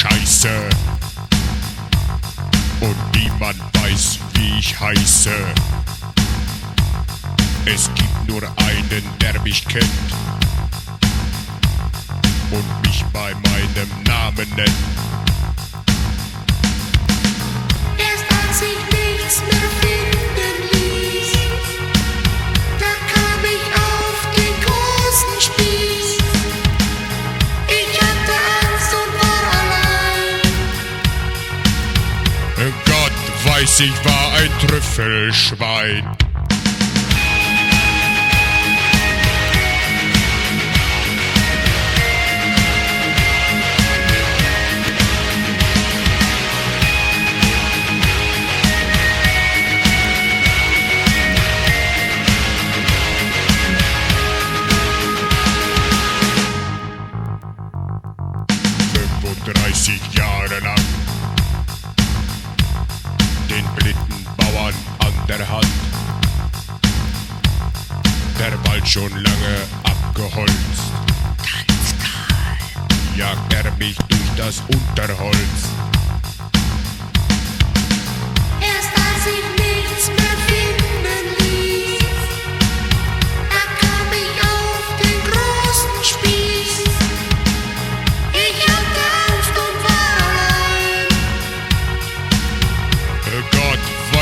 Scheiße. Und niemand weiß, wie ich heiße. Es gibt nur einen, der mich kennt und mich bei meinem Namen nennt. Erst als 30 war ein Trüffelschwein. Jahre lang den blinden Bauern an der Hand. Der Wald schon lange abgeholzt. Ganz kahl. jagt er mich durch das Unterholz.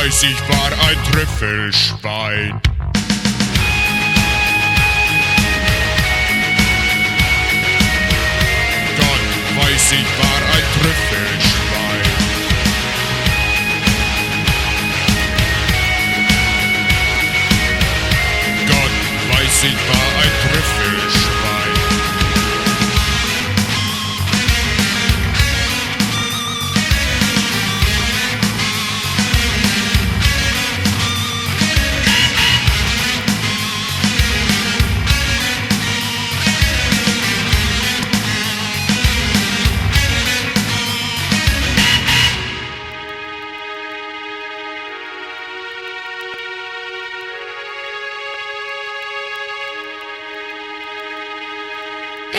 Weiß, ich war ein Trüffelschwein.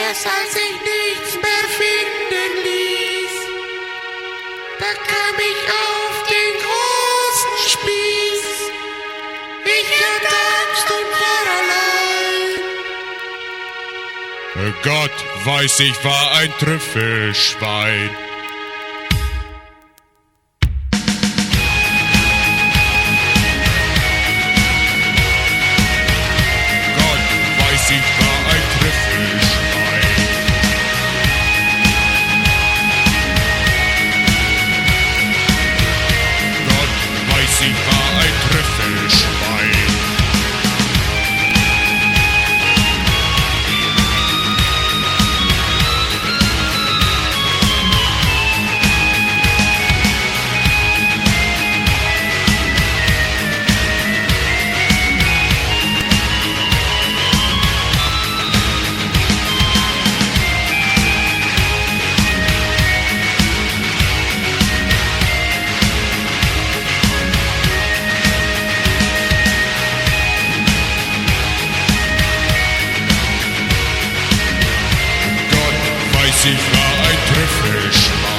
Erst als ich nichts mehr finden ließ, da kam ich auf den großen Spieß. Ich hatte Angst und war allein. Gott weiß, ich war ein Trüffelschwein. sich mal ein Trüffelschmack.